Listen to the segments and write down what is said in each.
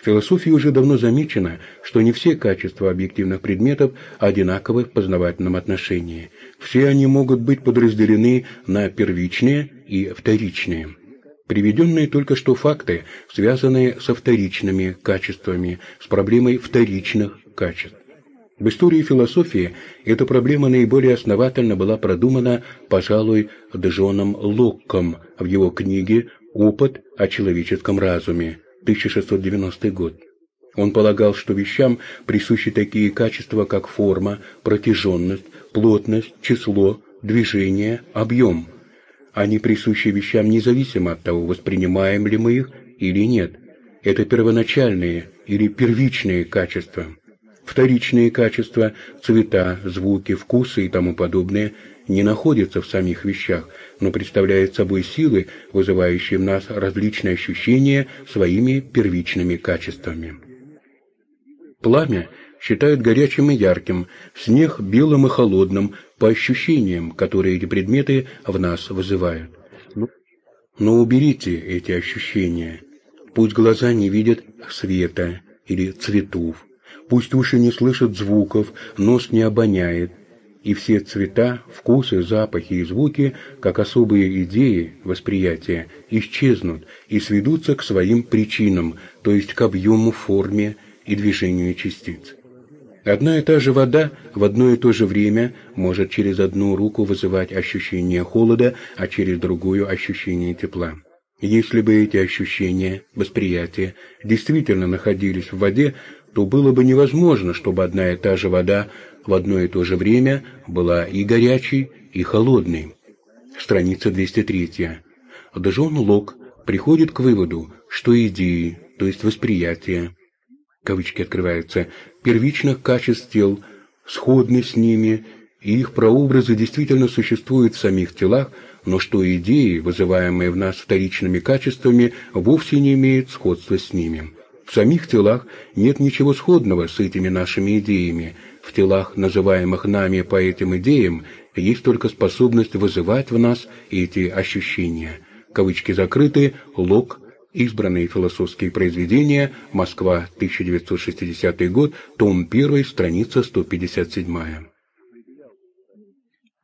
В философии уже давно замечено, что не все качества объективных предметов одинаковы в познавательном отношении. Все они могут быть подразделены на первичные и вторичные. Приведенные только что факты, связанные со вторичными качествами, с проблемой вторичных качеств. В истории философии эта проблема наиболее основательно была продумана, пожалуй, Джоном Локком в его книге «Опыт о человеческом разуме» 1690 год. Он полагал, что вещам присущи такие качества, как форма, протяженность, плотность, число, движение, объем – они присущи вещам независимо от того, воспринимаем ли мы их или нет. Это первоначальные или первичные качества. Вторичные качества, цвета, звуки, вкусы и тому подобное не находятся в самих вещах, но представляют собой силы, вызывающие в нас различные ощущения своими первичными качествами. Пламя считают горячим и ярким, снег белым и холодным, по ощущениям, которые эти предметы в нас вызывают. Но уберите эти ощущения. Пусть глаза не видят света или цветов, пусть уши не слышат звуков, нос не обоняет, и все цвета, вкусы, запахи и звуки, как особые идеи восприятия, исчезнут и сведутся к своим причинам, то есть к объему, форме и движению частиц. Одна и та же вода в одно и то же время может через одну руку вызывать ощущение холода, а через другую ощущение тепла. Если бы эти ощущения, восприятия действительно находились в воде, то было бы невозможно, чтобы одна и та же вода в одно и то же время была и горячей, и холодной. Страница 203. Джон Лок приходит к выводу, что идеи, то есть восприятия, кавычки открываются, первичных качеств тел, сходны с ними, и их прообразы действительно существуют в самих телах, но что идеи, вызываемые в нас вторичными качествами, вовсе не имеют сходства с ними. В самих телах нет ничего сходного с этими нашими идеями. В телах, называемых нами по этим идеям, есть только способность вызывать в нас эти ощущения. Кавычки закрыты, Лок, Избранные философские произведения. Москва, 1960 год. Том 1, страница 157.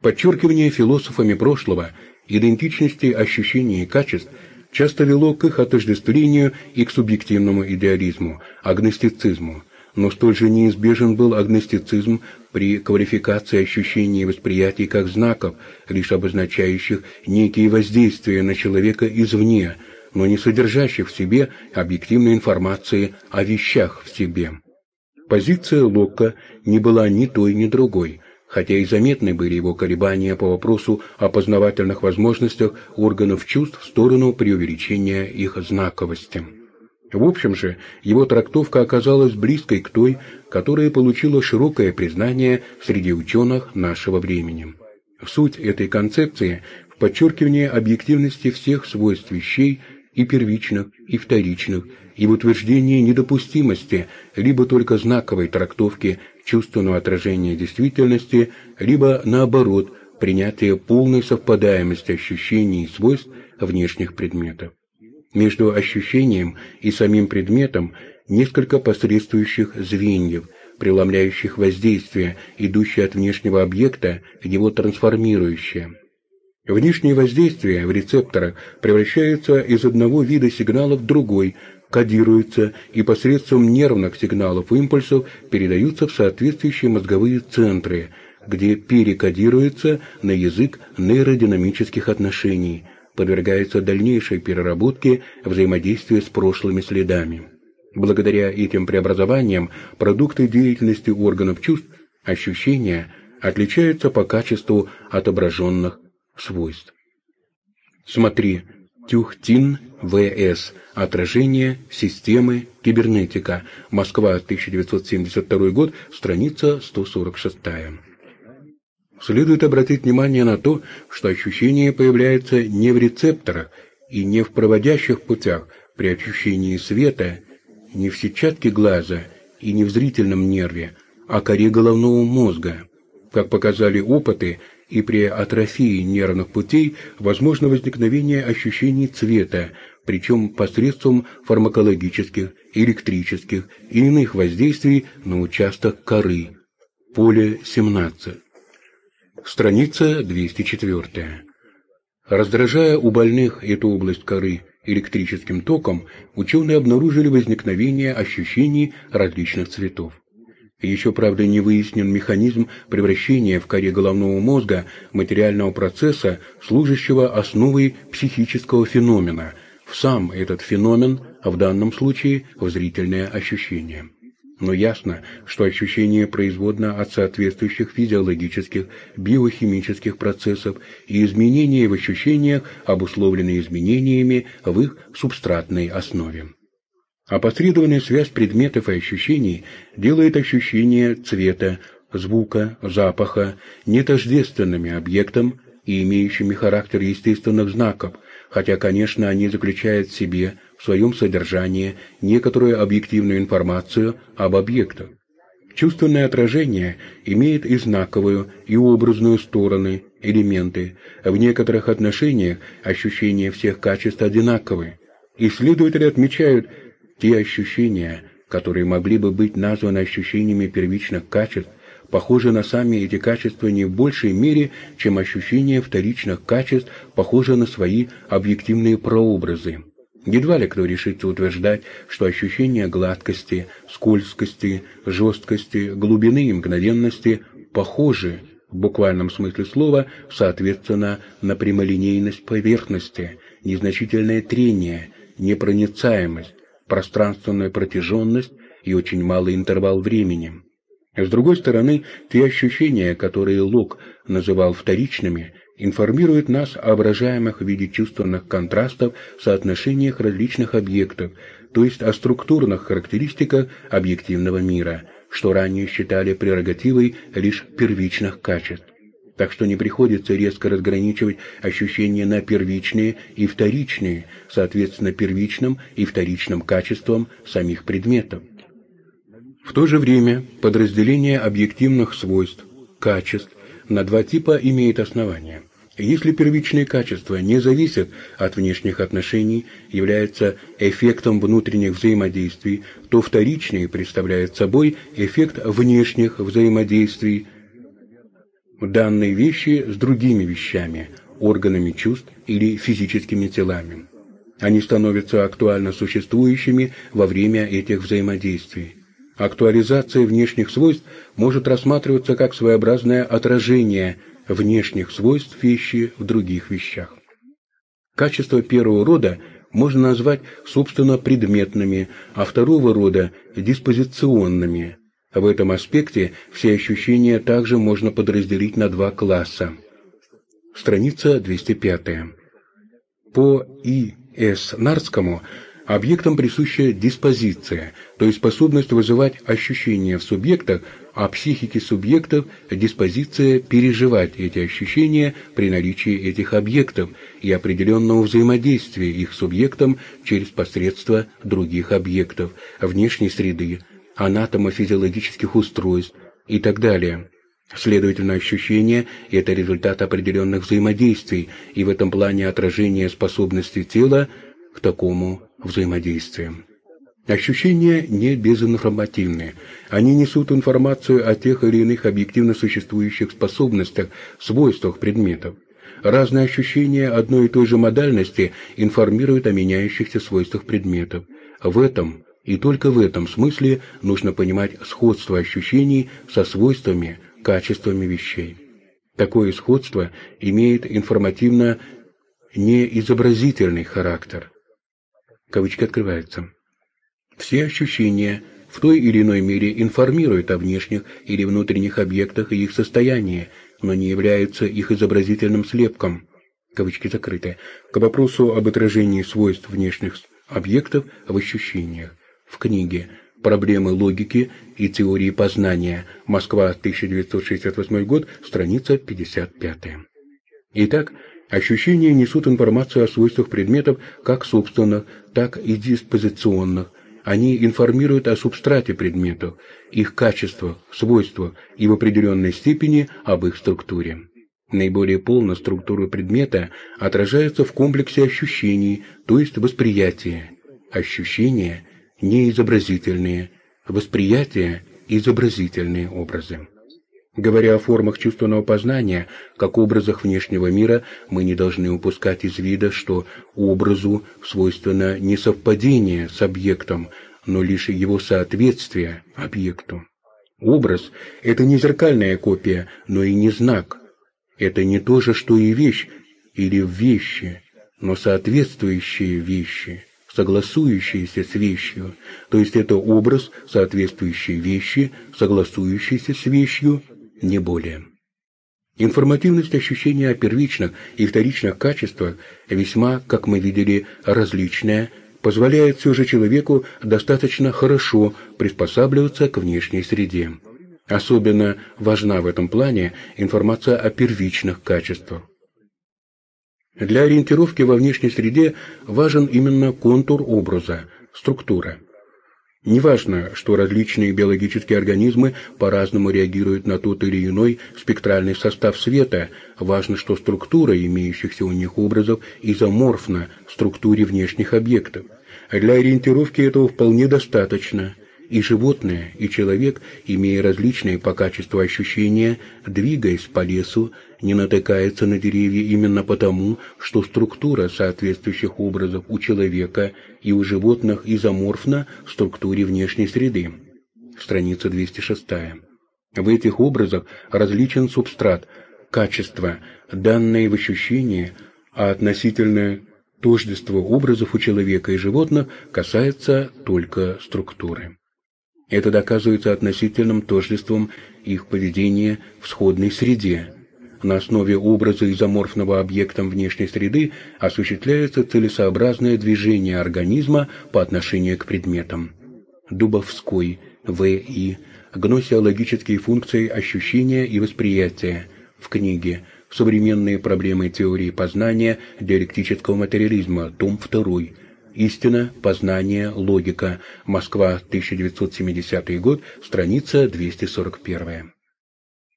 Подчеркивание философами прошлого идентичности ощущений и качеств часто вело к их отождествлению и к субъективному идеализму, агностицизму, но столь же неизбежен был агностицизм при квалификации ощущений и восприятий как знаков, лишь обозначающих некие воздействия на человека извне, но не содержащих в себе объективной информации о вещах в себе. Позиция Локка не была ни той, ни другой, хотя и заметны были его колебания по вопросу о познавательных возможностях органов чувств в сторону преувеличения их знаковости. В общем же, его трактовка оказалась близкой к той, которая получила широкое признание среди ученых нашего времени. Суть этой концепции в подчеркивании объективности всех свойств вещей и первичных, и вторичных, и в утверждении недопустимости либо только знаковой трактовки чувственного отражения действительности, либо, наоборот, принятие полной совпадаемости ощущений и свойств внешних предметов. Между ощущением и самим предметом несколько посредствующих звеньев, преломляющих воздействие, идущее от внешнего объекта в него трансформирующее – Внешнее воздействие в рецепторах превращается из одного вида сигнала в другой, кодируется и посредством нервных сигналов импульсов передаются в соответствующие мозговые центры, где перекодируется на язык нейродинамических отношений, подвергается дальнейшей переработке взаимодействия с прошлыми следами. Благодаря этим преобразованиям продукты деятельности органов чувств, ощущения отличаются по качеству отображенных свойств. Смотри, Тюхтин В.С. Отражение системы кибернетика. Москва, 1972 год, страница 146. Следует обратить внимание на то, что ощущение появляется не в рецепторах и не в проводящих путях при ощущении света, не в сетчатке глаза и не в зрительном нерве, а коре головного мозга. Как показали опыты, и при атрофии нервных путей возможно возникновение ощущений цвета, причем посредством фармакологических, электрических и иных воздействий на участок коры. Поле 17. Страница 204. Раздражая у больных эту область коры электрическим током, ученые обнаружили возникновение ощущений различных цветов. Еще, правда, не выяснен механизм превращения в коре головного мозга материального процесса, служащего основой психического феномена, в сам этот феномен, а в данном случае в зрительное ощущение. Но ясно, что ощущение производно от соответствующих физиологических, биохимических процессов, и изменения в ощущениях обусловлены изменениями в их субстратной основе. Опосредованная связь предметов и ощущений делает ощущение цвета, звука, запаха нетождественными объектам и имеющими характер естественных знаков, хотя, конечно, они заключают в себе в своем содержании некоторую объективную информацию об объектах. Чувственное отражение имеет и знаковую, и образную стороны, элементы. В некоторых отношениях ощущения всех качеств одинаковы. Исследователи отмечают, те ощущения, которые могли бы быть названы ощущениями первичных качеств, похожи на сами эти качества не в большей мере, чем ощущения вторичных качеств похожи на свои объективные прообразы. Едва ли кто решится утверждать, что ощущения гладкости, скользкости, жесткости, глубины и мгновенности похожи в буквальном смысле слова, соответственно, на прямолинейность поверхности, незначительное трение, непроницаемость, пространственную протяженность и очень малый интервал времени. С другой стороны, те ощущения, которые Лок называл вторичными, информируют нас о выражаемых в виде чувственных контрастов соотношениях различных объектов, то есть о структурных характеристиках объективного мира, что ранее считали прерогативой лишь первичных качеств так что не приходится резко разграничивать ощущения на первичные и вторичные, соответственно первичным и вторичным качествам самих предметов. В то же время подразделение объективных свойств, качеств, на два типа имеет основание. Если первичные качества не зависят от внешних отношений, являются эффектом внутренних взаимодействий, то вторичные представляют собой эффект внешних взаимодействий, данные вещи с другими вещами, органами чувств или физическими телами. Они становятся актуально существующими во время этих взаимодействий. Актуализация внешних свойств может рассматриваться как своеобразное отражение внешних свойств вещи в других вещах. Качества первого рода можно назвать собственно предметными, а второго рода – диспозиционными – в этом аспекте все ощущения также можно подразделить на два класса. Страница 205. По И. С. Нарскому объектам присуща диспозиция, то есть способность вызывать ощущения в субъектах, а психике субъектов – диспозиция переживать эти ощущения при наличии этих объектов и определенного взаимодействия их субъектом через посредство других объектов, внешней среды, анатомофизиологических устройств и так далее. Следовательно, ощущение – это результат определенных взаимодействий, и в этом плане отражение способности тела к такому взаимодействию. Ощущения не безинформативны. Они несут информацию о тех или иных объективно существующих способностях, свойствах предметов. Разные ощущения одной и той же модальности информируют о меняющихся свойствах предметов. В этом и только в этом смысле нужно понимать сходство ощущений со свойствами, качествами вещей. Такое сходство имеет информативно неизобразительный характер. Кавычки открываются. Все ощущения в той или иной мере информируют о внешних или внутренних объектах и их состоянии, но не являются их изобразительным слепком. Кавычки закрыты. К вопросу об отражении свойств внешних объектов в ощущениях в книге «Проблемы логики и теории познания. Москва, 1968 год, страница 55». Итак, ощущения несут информацию о свойствах предметов как собственных, так и диспозиционных. Они информируют о субстрате предметов, их качествах, свойствах и в определенной степени об их структуре. Наиболее полно структура предмета отражается в комплексе ощущений, то есть восприятия. Ощущения – неизобразительные, восприятие – изобразительные образы. Говоря о формах чувственного познания, как образах внешнего мира, мы не должны упускать из вида, что образу свойственно не совпадение с объектом, но лишь его соответствие объекту. Образ – это не зеркальная копия, но и не знак. Это не то же, что и вещь или вещи, но соответствующие вещи, согласующиеся с вещью, то есть это образ, соответствующий вещи, согласующийся с вещью – не более. Информативность ощущения о первичных и вторичных качествах весьма, как мы видели, различная, позволяет все же человеку достаточно хорошо приспосабливаться к внешней среде. Особенно важна в этом плане информация о первичных качествах. Для ориентировки во внешней среде важен именно контур образа, структура. Неважно, что различные биологические организмы по-разному реагируют на тот или иной спектральный состав света, важно, что структура имеющихся у них образов изоморфна структуре внешних объектов. Для ориентировки этого вполне достаточно – и животное, и человек, имея различные по качеству ощущения, двигаясь по лесу, не натыкается на деревья именно потому, что структура соответствующих образов у человека и у животных изоморфна структуре внешней среды. Страница 206. В этих образах различен субстрат, качество, данные в ощущении, а относительное тождество образов у человека и животных касается только структуры. Это доказывается относительным тождеством их поведения в сходной среде. На основе образа изоморфного объектом внешней среды осуществляется целесообразное движение организма по отношению к предметам. Дубовской, В.И. Гносеологические функции ощущения и восприятия в книге «Современные проблемы теории познания диалектического материализма», том 2, Истина, познание, логика. Москва, 1970 год, страница 241.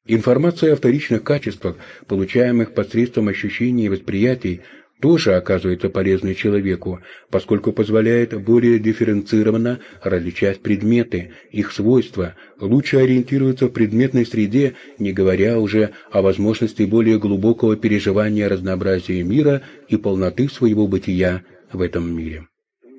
Информация о вторичных качествах, получаемых посредством ощущений и восприятий, тоже оказывается полезной человеку, поскольку позволяет более дифференцированно различать предметы, их свойства, лучше ориентироваться в предметной среде, не говоря уже о возможности более глубокого переживания разнообразия мира и полноты своего бытия в этом мире.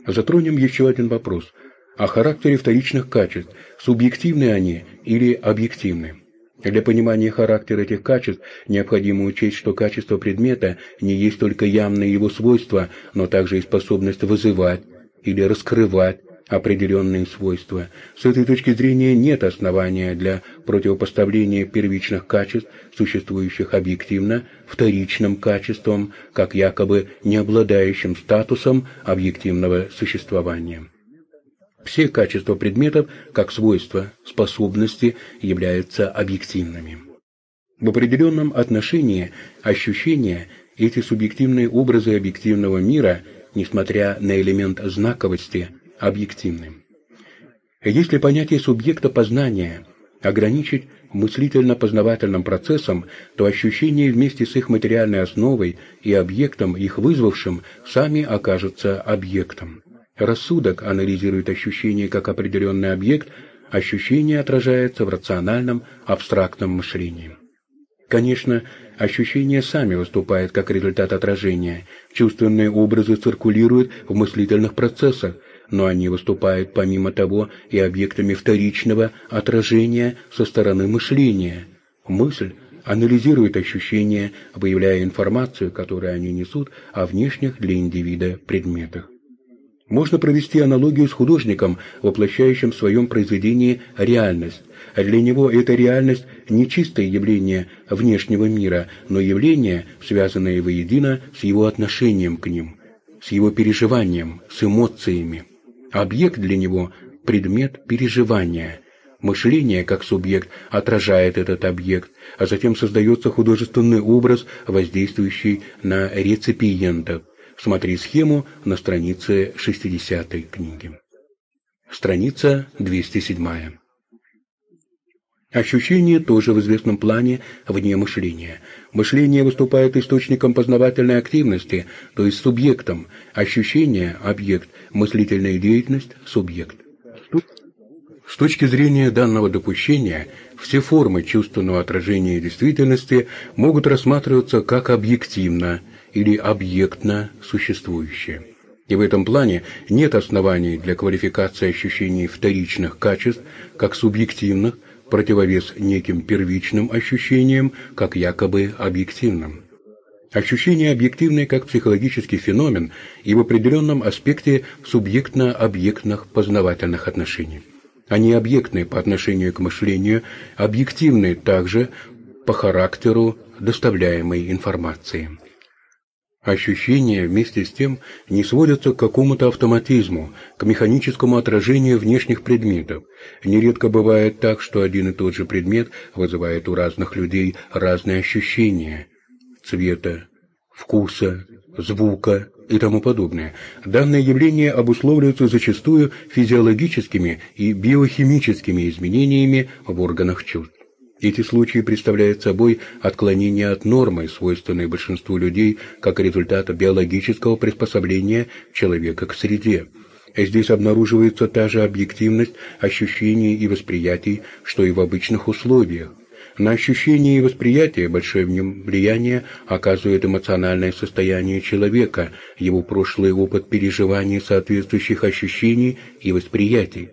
Затронем еще один вопрос о характере вторичных качеств, субъективны они или объективны. Для понимания характера этих качеств необходимо учесть, что качество предмета не есть только явные его свойства, но также и способность вызывать или раскрывать определенные свойства. С этой точки зрения нет основания для противопоставления первичных качеств, существующих объективно, вторичным качествам, как якобы не обладающим статусом объективного существования. Все качества предметов, как свойства, способности, являются объективными. В определенном отношении ощущения, эти субъективные образы объективного мира, несмотря на элемент знаковости – объективным. Если понятие субъекта познания ограничить мыслительно-познавательным процессом, то ощущения вместе с их материальной основой и объектом, их вызвавшим, сами окажутся объектом. Рассудок анализирует ощущение как определенный объект, ощущение отражается в рациональном, абстрактном мышлении. Конечно, ощущения сами выступают как результат отражения, чувственные образы циркулируют в мыслительных процессах, но они выступают, помимо того, и объектами вторичного отражения со стороны мышления. Мысль анализирует ощущения, выявляя информацию, которую они несут о внешних для индивида предметах. Можно провести аналогию с художником, воплощающим в своем произведении реальность. Для него эта реальность не чистое явление внешнего мира, но явление, связанное воедино с его отношением к ним, с его переживанием, с эмоциями. Объект для него – предмет переживания. Мышление, как субъект, отражает этот объект, а затем создается художественный образ, воздействующий на реципиентов. Смотри схему на странице 60 книги. Страница 207. Ощущение тоже в известном плане вне мышления. Мышление выступает источником познавательной активности, то есть субъектом. Ощущение – объект, мыслительная деятельность – субъект. С точки зрения данного допущения, все формы чувственного отражения действительности могут рассматриваться как объективно или объектно существующие. И в этом плане нет оснований для квалификации ощущений вторичных качеств как субъективных, противовес неким первичным ощущениям, как якобы объективным. Ощущение объективное как психологический феномен и в определенном аспекте субъектно-объектных познавательных отношений. Они объектные по отношению к мышлению, объективные также по характеру доставляемой информации. Ощущения вместе с тем не сводятся к какому-то автоматизму, к механическому отражению внешних предметов. Нередко бывает так, что один и тот же предмет вызывает у разных людей разные ощущения цвета, вкуса, звука и тому подобное. Данные явления обусловливаются зачастую физиологическими и биохимическими изменениями в органах чувств. Эти случаи представляют собой отклонение от нормы, свойственной большинству людей, как результат биологического приспособления человека к среде. Здесь обнаруживается та же объективность ощущений и восприятий, что и в обычных условиях. На ощущение и восприятие большое влияние оказывает эмоциональное состояние человека, его прошлый опыт переживания соответствующих ощущений и восприятий.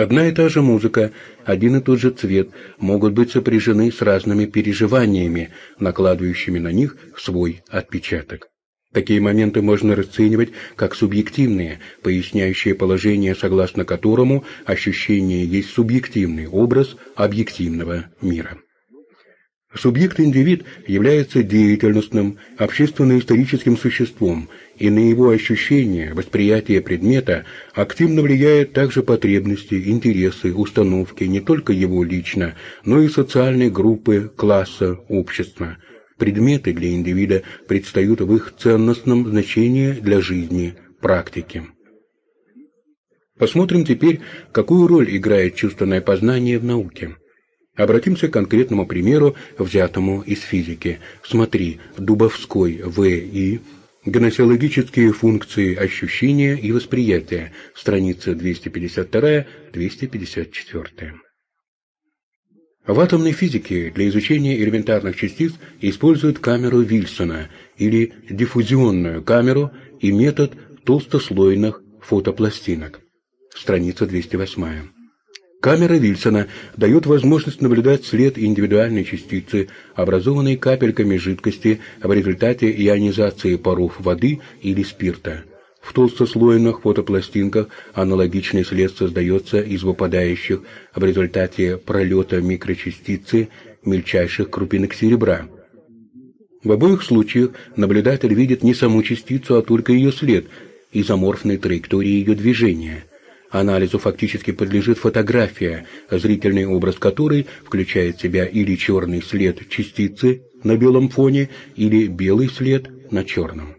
Одна и та же музыка, один и тот же цвет могут быть сопряжены с разными переживаниями, накладывающими на них свой отпечаток. Такие моменты можно расценивать как субъективные, поясняющие положение, согласно которому ощущение есть субъективный образ объективного мира. Субъект-индивид является деятельностным, общественно-историческим существом, и на его ощущения, восприятие предмета активно влияют также потребности, интересы, установки не только его лично, но и социальной группы, класса, общества. Предметы для индивида предстают в их ценностном значении для жизни, практики. Посмотрим теперь, какую роль играет чувственное познание в науке. Обратимся к конкретному примеру, взятому из физики. Смотри, Дубовской В.И. Гносеологические функции ощущения и восприятия. Страница 252-254. В атомной физике для изучения элементарных частиц используют камеру Вильсона или диффузионную камеру и метод толстослойных фотопластинок. Страница 208. Камера Вильсона дает возможность наблюдать след индивидуальной частицы, образованной капельками жидкости в результате ионизации паров воды или спирта. В толстослойных фотопластинках аналогичный след создается из выпадающих в результате пролета микрочастицы мельчайших крупинок серебра. В обоих случаях наблюдатель видит не саму частицу, а только ее след, изоморфной траектории ее движения – Анализу фактически подлежит фотография, зрительный образ которой включает в себя или черный след частицы на белом фоне, или белый след на черном.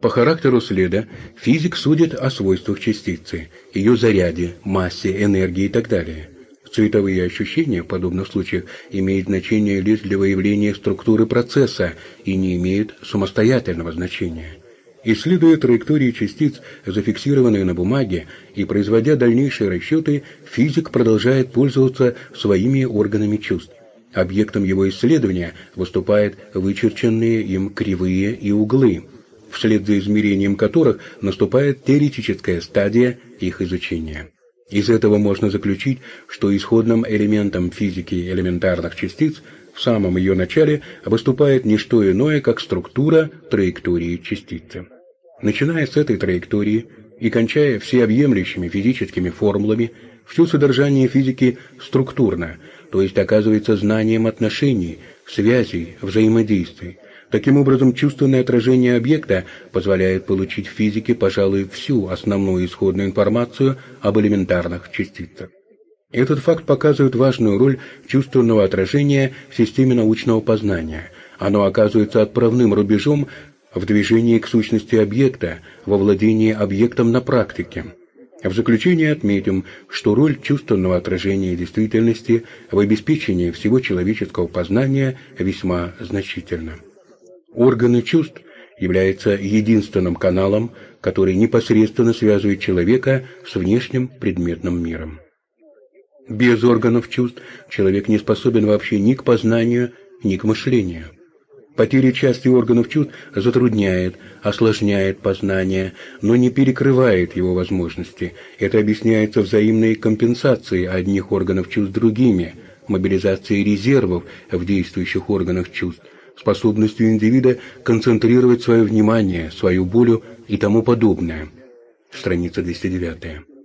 По характеру следа физик судит о свойствах частицы, ее заряде, массе, энергии и так далее. Цветовые ощущения в подобных случаях имеют значение лишь для выявления структуры процесса и не имеют самостоятельного значения. Исследуя траектории частиц, зафиксированные на бумаге, и производя дальнейшие расчеты, физик продолжает пользоваться своими органами чувств. Объектом его исследования выступают вычерченные им кривые и углы, вслед за измерением которых наступает теоретическая стадия их изучения. Из этого можно заключить, что исходным элементом физики элементарных частиц в самом ее начале выступает не что иное, как структура траектории частицы. Начиная с этой траектории и кончая всеобъемлющими физическими формулами, все содержание физики структурно, то есть оказывается знанием отношений, связей, взаимодействий. Таким образом, чувственное отражение объекта позволяет получить в физике, пожалуй, всю основную исходную информацию об элементарных частицах. Этот факт показывает важную роль чувственного отражения в системе научного познания. Оно оказывается отправным рубежом в движении к сущности объекта, во владении объектом на практике. В заключение отметим, что роль чувственного отражения действительности в обеспечении всего человеческого познания весьма значительна. Органы чувств являются единственным каналом, который непосредственно связывает человека с внешним предметным миром. Без органов чувств человек не способен вообще ни к познанию, ни к мышлению. Потеря части органов чувств затрудняет, осложняет познание, но не перекрывает его возможности. Это объясняется взаимной компенсацией одних органов чувств другими, мобилизацией резервов в действующих органах чувств, способностью индивида концентрировать свое внимание, свою волю и тому подобное. Страница 209.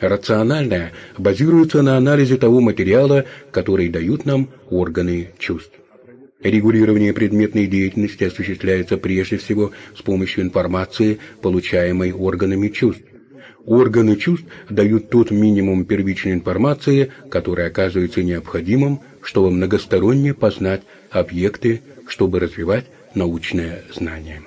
Рациональное базируется на анализе того материала, который дают нам органы чувств. Регулирование предметной деятельности осуществляется прежде всего с помощью информации, получаемой органами чувств. Органы чувств дают тот минимум первичной информации, который оказывается необходимым, чтобы многосторонне познать объекты, чтобы развивать научное знание.